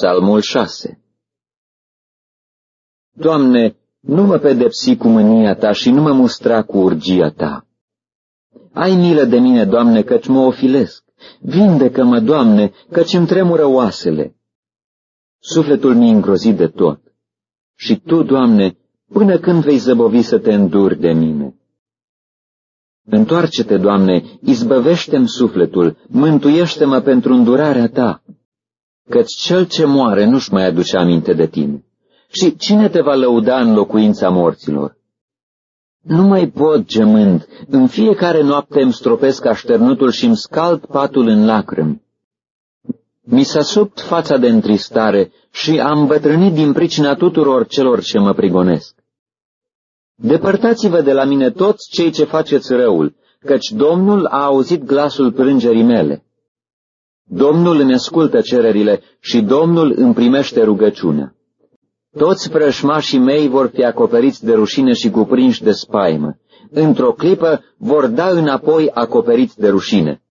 Psalmul 6 Doamne, nu mă pedepsi cu mânia Ta și nu mă mustra cu urgia Ta. Ai milă de mine, Doamne, căci mă ofilesc. Vindecă-mă, Doamne, căci îmi tremură oasele. Sufletul mi îngrozit de tot. Și Tu, Doamne, până când vei zăbovi să te înduri de mine? Întoarce-te, Doamne, izbăvește-mi sufletul, mântuiește-mă pentru îndurarea Ta, căci cel ce moare nu-și mai aduce aminte de Tine. Și cine te va lăuda în locuința morților? Nu mai pot, gemând, în fiecare noapte îmi stropesc așternutul și îmi scald patul în lacrimi. Mi s-a subt fața de întristare și am bătrânit din pricina tuturor celor ce mă prigonesc. Depărtați-vă de la mine toți cei ce faceți răul, căci Domnul a auzit glasul plângerii mele. Domnul îmi ascultă cererile și Domnul îmi primește rugăciunea. Toți prășmașii mei vor fi acoperiți de rușine și cuprinși de spaimă. Într-o clipă vor da înapoi acoperiți de rușine.